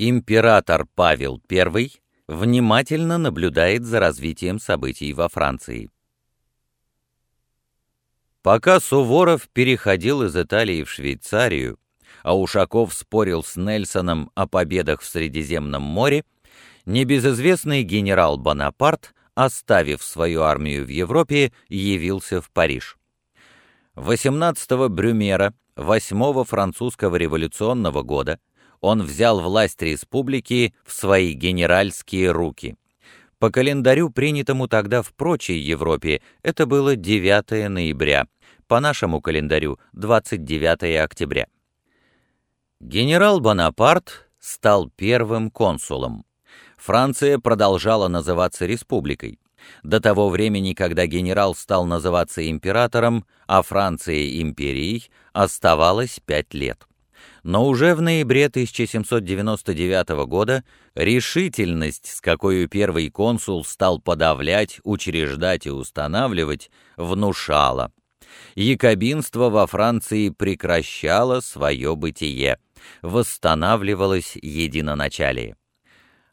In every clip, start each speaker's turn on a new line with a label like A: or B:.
A: Император Павел I внимательно наблюдает за развитием событий во Франции. Пока Суворов переходил из Италии в Швейцарию, а Ушаков спорил с Нельсоном о победах в Средиземном море, небезызвестный генерал Бонапарт, оставив свою армию в Европе, явился в Париж. 18 Брюмера, 8 французского революционного года, он взял власть республики в свои генеральские руки. По календарю, принятому тогда в прочей Европе, это было 9 ноября, по нашему календарю 29 октября. Генерал Бонапарт стал первым консулом. Франция продолжала называться республикой. До того времени, когда генерал стал называться императором, а Франция империей, оставалось пять лет но уже в ноябре 1799 года решительность, с какой первый консул стал подавлять, учреждать и устанавливать, внушала. Якобинство во Франции прекращало свое бытие, восстанавливалось единоначалие.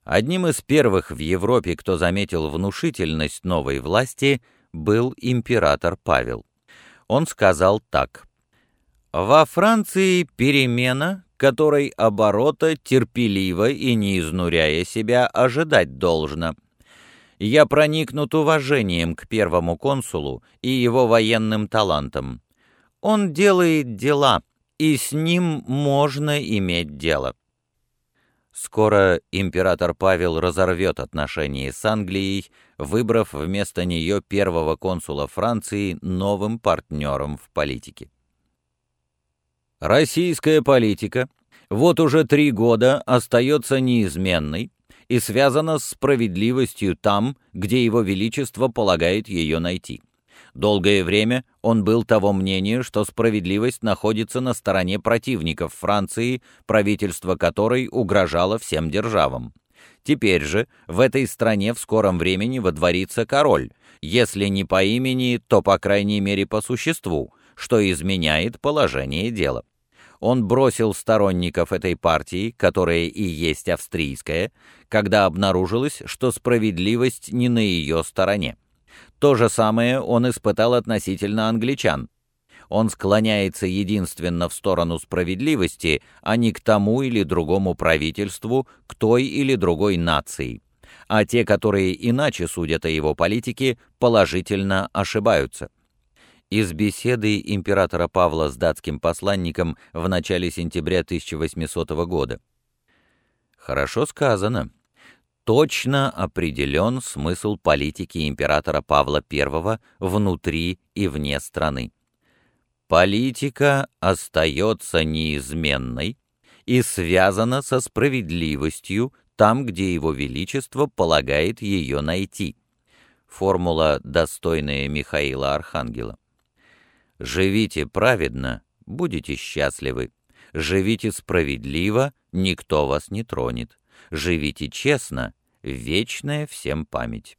A: Одним из первых в Европе, кто заметил внушительность новой власти, был император Павел. Он сказал так – во Франции перемена, которой оборота терпеливо и не изнуряя себя ожидать должно. Я проникнут уважением к первому консулу и его военным талантам. Он делает дела, и с ним можно иметь дело. Скоро император Павел разорвет отношения с Англией, выбрав вместо нее первого консула Франции новым партнером в политике. Российская политика вот уже три года остается неизменной и связана с справедливостью там, где его величество полагает ее найти. Долгое время он был того мнения, что справедливость находится на стороне противников Франции, правительство которой угрожало всем державам. Теперь же в этой стране в скором времени водворится король, если не по имени, то по крайней мере по существу, что изменяет положение дела. Он бросил сторонников этой партии, которая и есть австрийская, когда обнаружилось, что справедливость не на ее стороне. То же самое он испытал относительно англичан. Он склоняется единственно в сторону справедливости, а не к тому или другому правительству, к той или другой нации. А те, которые иначе судят о его политике, положительно ошибаются из беседы императора Павла с датским посланником в начале сентября 1800 года. Хорошо сказано. Точно определен смысл политики императора Павла I внутри и вне страны. Политика остается неизменной и связана со справедливостью там, где его величество полагает ее найти. Формула, достойная Михаила Архангела. Живите праведно, будете счастливы. Живите справедливо, никто вас не тронет. Живите честно, вечная всем память.